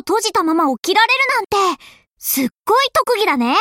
閉じたまま起きられるなんて、すっごい特技だね。